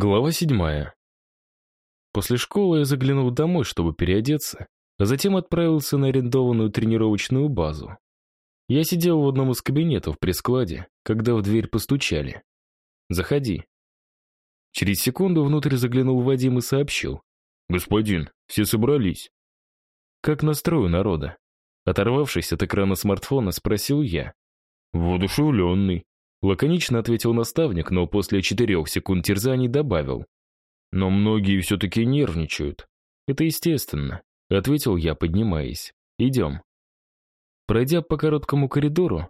Глава седьмая. После школы я заглянул домой, чтобы переодеться, а затем отправился на арендованную тренировочную базу. Я сидел в одном из кабинетов при складе, когда в дверь постучали. «Заходи». Через секунду внутрь заглянул Вадим и сообщил. «Господин, все собрались». «Как настрою народа?» Оторвавшись от экрана смартфона, спросил я. «Воодушевленный», Лаконично ответил наставник, но после четырех секунд терзаний добавил. Но многие все-таки нервничают. Это естественно, ответил я, поднимаясь. Идем. Пройдя по короткому коридору,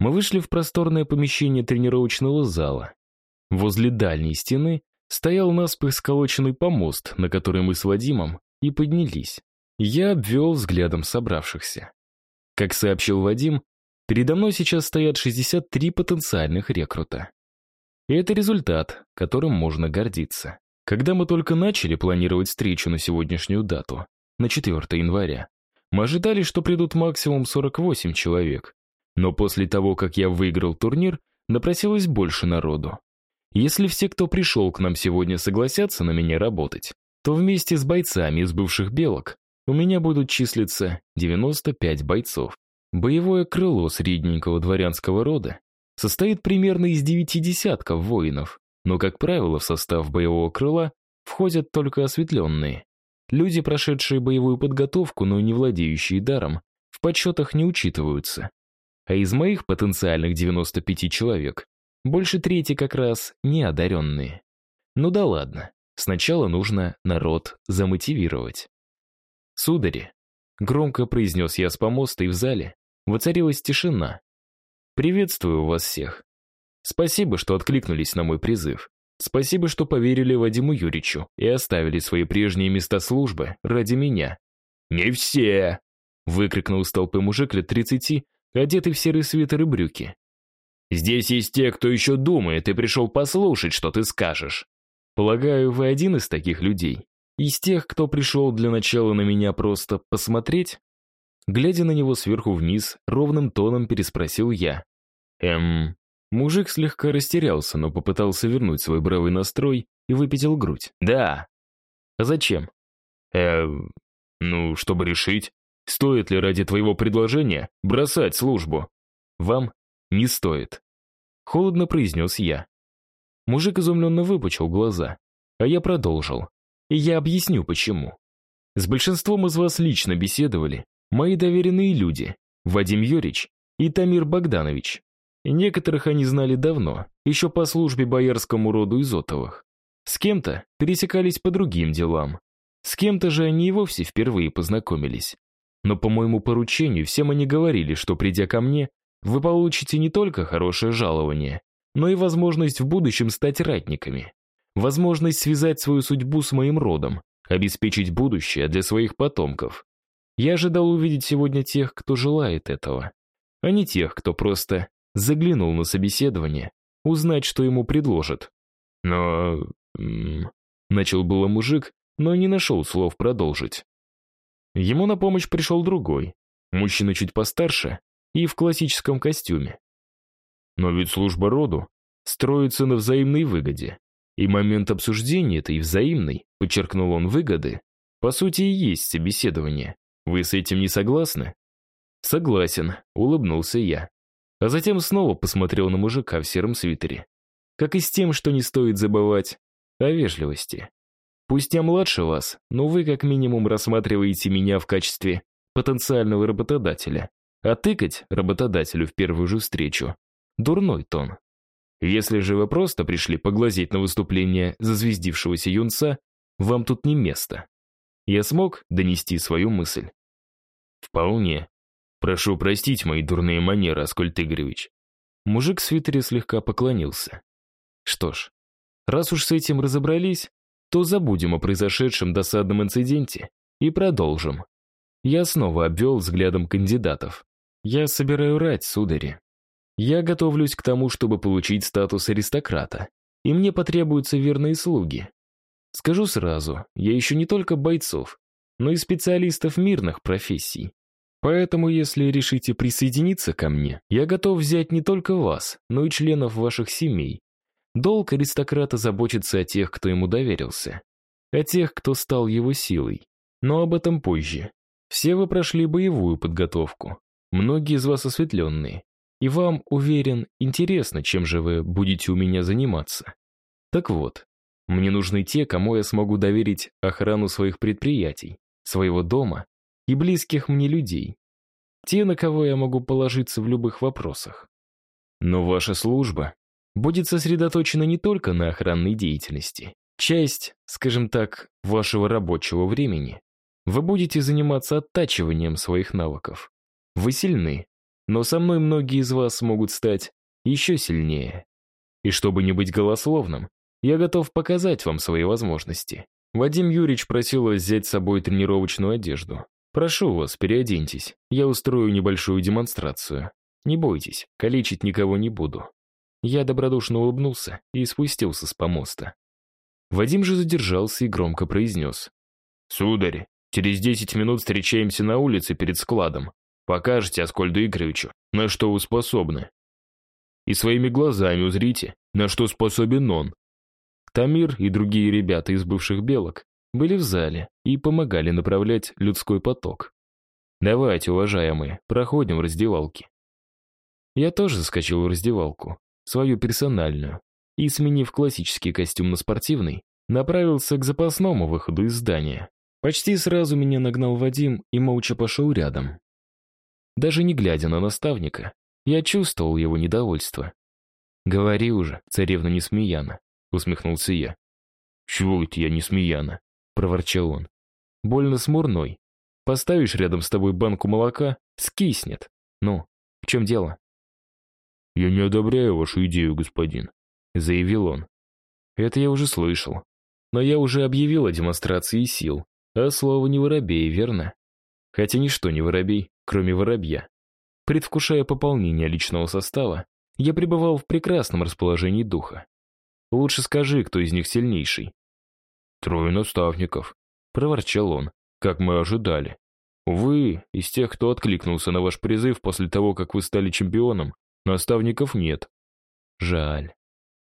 мы вышли в просторное помещение тренировочного зала. Возле дальней стены стоял наспех сколоченный помост, на который мы с Вадимом и поднялись. Я обвел взглядом собравшихся. Как сообщил Вадим, Передо мной сейчас стоят 63 потенциальных рекрута. И это результат, которым можно гордиться. Когда мы только начали планировать встречу на сегодняшнюю дату, на 4 января, мы ожидали, что придут максимум 48 человек. Но после того, как я выиграл турнир, напросилось больше народу. Если все, кто пришел к нам сегодня, согласятся на меня работать, то вместе с бойцами из бывших белок у меня будут числиться 95 бойцов. Боевое крыло средненького дворянского рода состоит примерно из девяти десятков воинов, но, как правило, в состав боевого крыла входят только осветленные. Люди, прошедшие боевую подготовку, но не владеющие даром, в подсчетах не учитываются. А из моих потенциальных 95 человек больше трети как раз неодаренные. Ну да ладно, сначала нужно народ замотивировать. Судари, Громко произнес я с помоста, и в зале воцарилась тишина. «Приветствую вас всех. Спасибо, что откликнулись на мой призыв. Спасибо, что поверили Вадиму Юричу и оставили свои прежние места службы ради меня». «Не все!» — выкрикнул из толпы мужик лет тридцати, одетый в серый свитер и брюки. «Здесь есть те, кто еще думает и пришел послушать, что ты скажешь. Полагаю, вы один из таких людей?» Из тех, кто пришел для начала на меня просто посмотреть? Глядя на него сверху вниз, ровным тоном переспросил я. Эм... Мужик слегка растерялся, но попытался вернуть свой бравый настрой и выпятил грудь. Да. А зачем? Эм... Ну, чтобы решить, стоит ли ради твоего предложения бросать службу. Вам не стоит. Холодно произнес я. Мужик изумленно выпучил глаза, а я продолжил. И я объясню, почему. С большинством из вас лично беседовали мои доверенные люди, Вадим Юрьевич и Тамир Богданович. Некоторых они знали давно, еще по службе боярскому роду Изотовых. С кем-то пересекались по другим делам. С кем-то же они и вовсе впервые познакомились. Но по моему поручению всем они говорили, что придя ко мне, вы получите не только хорошее жалование, но и возможность в будущем стать ратниками возможность связать свою судьбу с моим родом, обеспечить будущее для своих потомков. Я ожидал увидеть сегодня тех, кто желает этого, а не тех, кто просто заглянул на собеседование, узнать, что ему предложат. Но... Начал было мужик, но не нашел слов продолжить. Ему на помощь пришел другой, мужчина чуть постарше и в классическом костюме. Но ведь служба роду строится на взаимной выгоде. И момент обсуждения этой взаимной, подчеркнул он, выгоды, по сути и есть собеседование. Вы с этим не согласны? Согласен, улыбнулся я. А затем снова посмотрел на мужика в сером свитере. Как и с тем, что не стоит забывать о вежливости. Пусть я младше вас, но вы как минимум рассматриваете меня в качестве потенциального работодателя. А тыкать работодателю в первую же встречу – дурной тон. Если же вы просто пришли поглазеть на выступление зазвездившегося юнца, вам тут не место. Я смог донести свою мысль? Вполне. Прошу простить мои дурные манеры, Аскольд Игоревич. Мужик в свитере слегка поклонился. Что ж, раз уж с этим разобрались, то забудем о произошедшем досадном инциденте и продолжим. Я снова обвел взглядом кандидатов. Я собираю рать, судари. Я готовлюсь к тому, чтобы получить статус аристократа, и мне потребуются верные слуги. Скажу сразу, я ищу не только бойцов, но и специалистов мирных профессий. Поэтому, если решите присоединиться ко мне, я готов взять не только вас, но и членов ваших семей. Долг аристократа заботиться о тех, кто ему доверился. О тех, кто стал его силой. Но об этом позже. Все вы прошли боевую подготовку. Многие из вас осветленные. И вам, уверен, интересно, чем же вы будете у меня заниматься. Так вот, мне нужны те, кому я смогу доверить охрану своих предприятий, своего дома и близких мне людей. Те, на кого я могу положиться в любых вопросах. Но ваша служба будет сосредоточена не только на охранной деятельности. Часть, скажем так, вашего рабочего времени вы будете заниматься оттачиванием своих навыков. Вы сильны, но со мной многие из вас могут стать еще сильнее. И чтобы не быть голословным, я готов показать вам свои возможности. Вадим Юрьевич просил вас взять с собой тренировочную одежду. Прошу вас, переоденьтесь. Я устрою небольшую демонстрацию. Не бойтесь, калечить никого не буду. Я добродушно улыбнулся и спустился с помоста. Вадим же задержался и громко произнес. «Сударь, через десять минут встречаемся на улице перед складом. Покажете Аскольду Игоревичу, на что вы способны. И своими глазами узрите, на что способен он». Тамир и другие ребята из бывших белок были в зале и помогали направлять людской поток. «Давайте, уважаемые, проходим в раздевалки». Я тоже заскочил в раздевалку свою персональную, и, сменив классический костюм на спортивный, направился к запасному выходу из здания. Почти сразу меня нагнал Вадим и молча пошел рядом. Даже не глядя на наставника, я чувствовал его недовольство. «Говори уже, царевна Несмеяна», — усмехнулся я. «Чего это я Несмеяна?» — проворчал он. «Больно смурной. Поставишь рядом с тобой банку молока — скиснет. Ну, в чем дело?» «Я не одобряю вашу идею, господин», — заявил он. «Это я уже слышал. Но я уже объявил о демонстрации сил, а слово не воробей, верно? Хотя ничто не воробей, кроме воробья. Предвкушая пополнение личного состава, я пребывал в прекрасном расположении духа. Лучше скажи, кто из них сильнейший. «Трое наставников», — проворчал он, как мы ожидали. «Увы, из тех, кто откликнулся на ваш призыв после того, как вы стали чемпионом, Наставников нет. Жаль.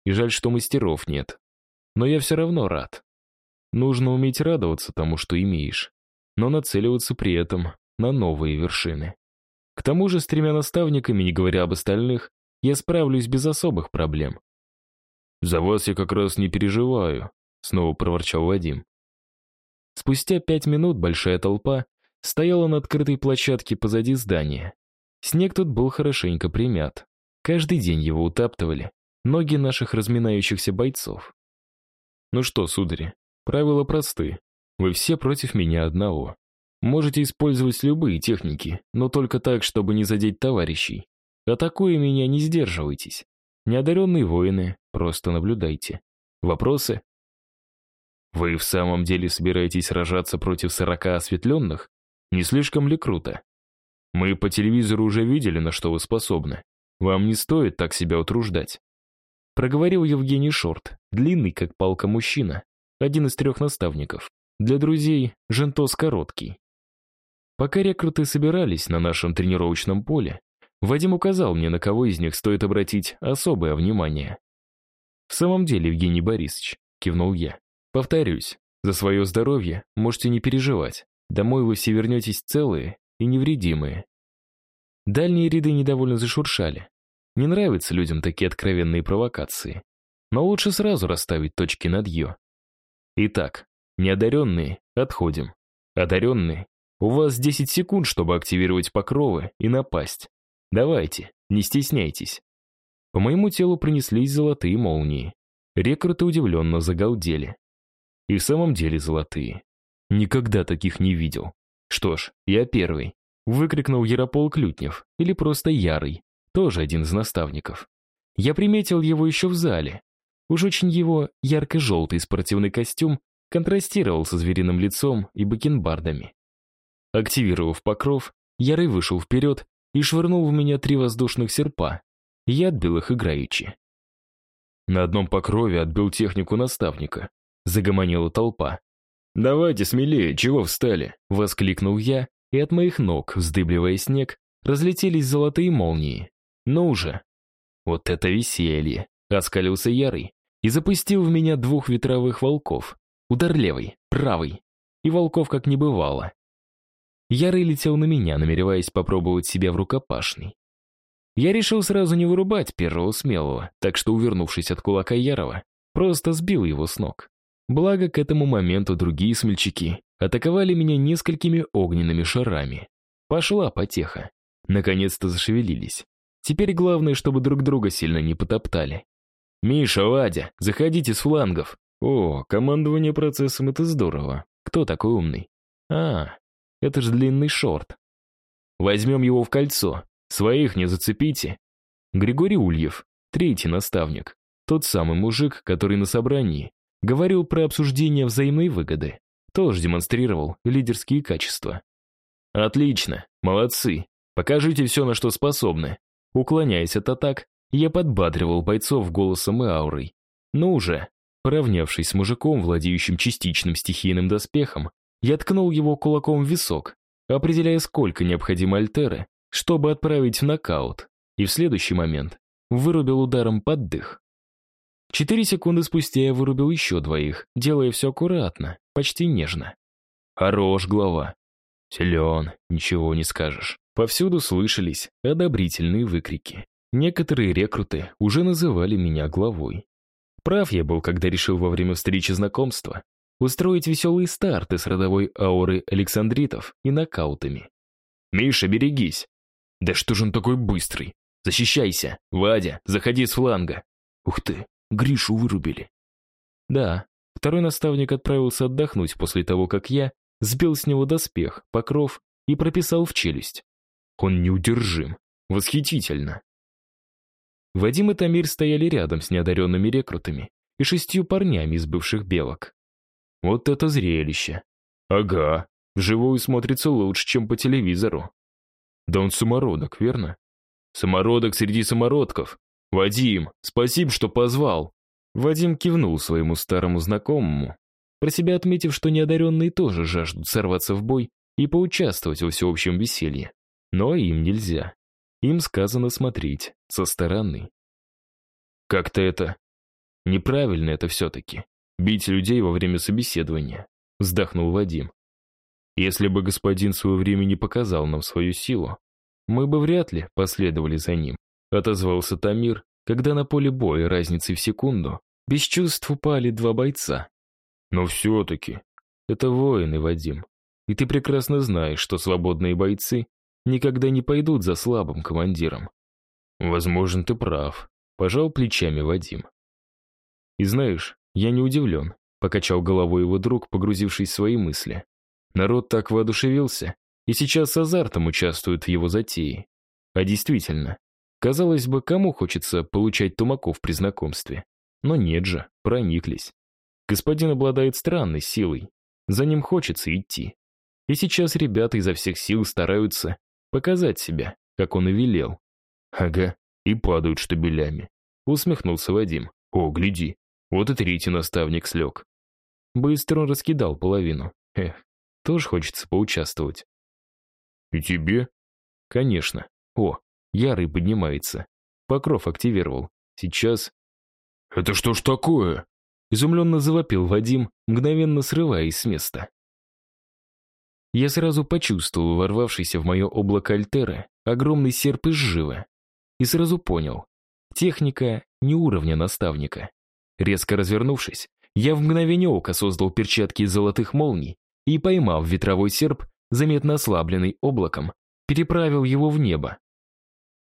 И жаль, что мастеров нет. Но я все равно рад. Нужно уметь радоваться тому, что имеешь, но нацеливаться при этом на новые вершины. К тому же с тремя наставниками, не говоря об остальных, я справлюсь без особых проблем. «За вас я как раз не переживаю», — снова проворчал Вадим. Спустя пять минут большая толпа стояла на открытой площадке позади здания. Снег тут был хорошенько примят. Каждый день его утаптывали ноги наших разминающихся бойцов. Ну что, судари, правила просты. Вы все против меня одного. Можете использовать любые техники, но только так, чтобы не задеть товарищей. Атакуя меня, не сдерживайтесь. Неодаренные воины, просто наблюдайте. Вопросы? Вы в самом деле собираетесь сражаться против сорока осветленных? Не слишком ли круто? Мы по телевизору уже видели, на что вы способны. Вам не стоит так себя утруждать. Проговорил Евгений Шорт, длинный, как палка мужчина, один из трех наставников. Для друзей Жентос короткий. Пока рекруты собирались на нашем тренировочном поле, Вадим указал мне, на кого из них стоит обратить особое внимание. «В самом деле, Евгений Борисович», — кивнул я, — «повторюсь, за свое здоровье можете не переживать. Домой вы все вернетесь целые и невредимые». Дальние ряды недовольно зашуршали. Не нравятся людям такие откровенные провокации. Но лучше сразу расставить точки над «ё». Итак, неодаренные, отходим. Одаренные, у вас 10 секунд, чтобы активировать покровы и напасть. Давайте, не стесняйтесь. По моему телу принеслись золотые молнии. Рекруты удивленно загалдели. И в самом деле золотые. Никогда таких не видел. Что ж, я первый. Выкрикнул Яропол Клютнев, или просто Ярый тоже один из наставников. Я приметил его еще в зале. Уж очень его ярко-желтый спортивный костюм контрастировал со звериным лицом и бакенбардами. Активировав покров, Ярый вышел вперед и швырнул в меня три воздушных серпа. Я отбил их играючи. На одном покрове отбил технику наставника. Загомонила толпа. «Давайте смелее, чего встали?» — воскликнул я, и от моих ног, вздыбливая снег, разлетелись золотые молнии. Ну уже. Вот это веселье. Оскалился Ярый и запустил в меня двух ветровых волков. Удар левый, правый. И волков как не бывало. Ярый летел на меня, намереваясь попробовать себя в рукопашной. Я решил сразу не вырубать первого смелого, так что, увернувшись от кулака Ярова, просто сбил его с ног. Благо, к этому моменту другие смельчаки атаковали меня несколькими огненными шарами. Пошла потеха. Наконец-то зашевелились. Теперь главное, чтобы друг друга сильно не потоптали. «Миша, Вадя, заходите с флангов!» «О, командование процессом — это здорово. Кто такой умный?» «А, это же длинный шорт. Возьмем его в кольцо. Своих не зацепите». Григорий Ульев, третий наставник. Тот самый мужик, который на собрании говорил про обсуждение взаимной выгоды. Тоже демонстрировал лидерские качества. «Отлично, молодцы. Покажите все, на что способны». Уклоняясь от атак, я подбадривал бойцов голосом и аурой. Ну уже, поравнявшись с мужиком, владеющим частичным стихийным доспехом, я ткнул его кулаком в висок, определяя, сколько необходимо альтеры, чтобы отправить в нокаут, и в следующий момент вырубил ударом под дых. Четыре секунды спустя я вырубил еще двоих, делая все аккуратно, почти нежно. Хорош, глава. Силен, ничего не скажешь. Повсюду слышались одобрительные выкрики. Некоторые рекруты уже называли меня главой. Прав я был, когда решил во время встречи знакомства устроить веселые старты с родовой аурой Александритов и нокаутами. «Миша, берегись!» «Да что же он такой быстрый? Защищайся! Вадя, заходи с фланга!» «Ух ты, Гришу вырубили!» Да, второй наставник отправился отдохнуть после того, как я сбил с него доспех, покров и прописал в челюсть. Он неудержим. Восхитительно. Вадим и Тамир стояли рядом с неодаренными рекрутами и шестью парнями из бывших белок. Вот это зрелище. Ага, вживую смотрится лучше, чем по телевизору. Да он самородок, верно? Самородок среди самородков. Вадим, спасибо, что позвал. Вадим кивнул своему старому знакомому, про себя отметив, что неодаренные тоже жаждут сорваться в бой и поучаствовать во всеобщем веселье. Но им нельзя. Им сказано смотреть со стороны. Как-то это... Неправильно это все-таки. Бить людей во время собеседования. Вздохнул Вадим. Если бы господин свое время не показал нам свою силу, мы бы вряд ли последовали за ним. Отозвался Тамир, когда на поле боя разницей в секунду без чувств упали два бойца. Но все-таки, это воины, Вадим. И ты прекрасно знаешь, что свободные бойцы никогда не пойдут за слабым командиром. Возможно, ты прав, пожал плечами Вадим. И знаешь, я не удивлен, покачал головой его друг, погрузившись в свои мысли. Народ так воодушевился и сейчас с азартом участвует в его затее. А действительно, казалось бы, кому хочется получать тумаков при знакомстве? Но нет же, прониклись. Господин обладает странной силой, за ним хочется идти. И сейчас ребята изо всех сил стараются Показать себя, как он и велел. Ага, и падают штабелями. Усмехнулся Вадим. О, гляди, вот и третий наставник слег. Быстро он раскидал половину. Эх, тоже хочется поучаствовать. И тебе? Конечно. О, Ярый поднимается. Покров активировал. Сейчас... Это что ж такое? Изумленно завопил Вадим, мгновенно срываясь с места. Я сразу почувствовал ворвавшийся в мое облако Альтеры огромный серп из живы. И сразу понял. Техника не уровня наставника. Резко развернувшись, я в мгновение ока создал перчатки из золотых молний и, поймав ветровой серп, заметно ослабленный облаком, переправил его в небо.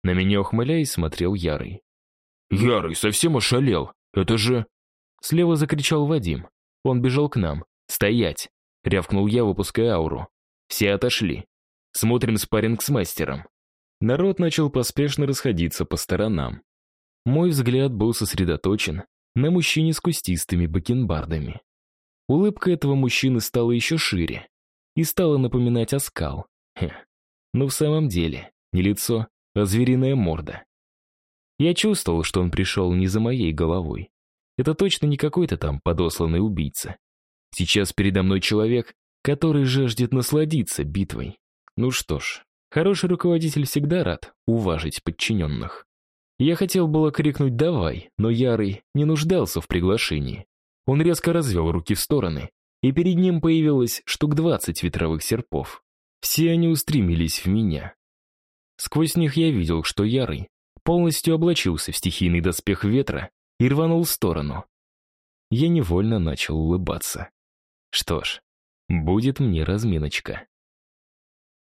На меня, ухмыляясь, смотрел Ярый. «Ярый совсем ошалел! Это же...» Слева закричал Вадим. Он бежал к нам. «Стоять!» Рявкнул я, выпуская ауру. Все отошли. Смотрим спарринг с мастером. Народ начал поспешно расходиться по сторонам. Мой взгляд был сосредоточен на мужчине с кустистыми бакенбардами. Улыбка этого мужчины стала еще шире и стала напоминать оскал. Хе. Но в самом деле не лицо, а звериная морда. Я чувствовал, что он пришел не за моей головой. Это точно не какой-то там подосланный убийца. Сейчас передо мной человек, который жаждет насладиться битвой. Ну что ж, хороший руководитель всегда рад уважить подчиненных. Я хотел было крикнуть «давай», но Ярый не нуждался в приглашении. Он резко развел руки в стороны, и перед ним появилось штук двадцать ветровых серпов. Все они устремились в меня. Сквозь них я видел, что Ярый полностью облачился в стихийный доспех ветра и рванул в сторону. Я невольно начал улыбаться. Что ж, будет мне разминочка.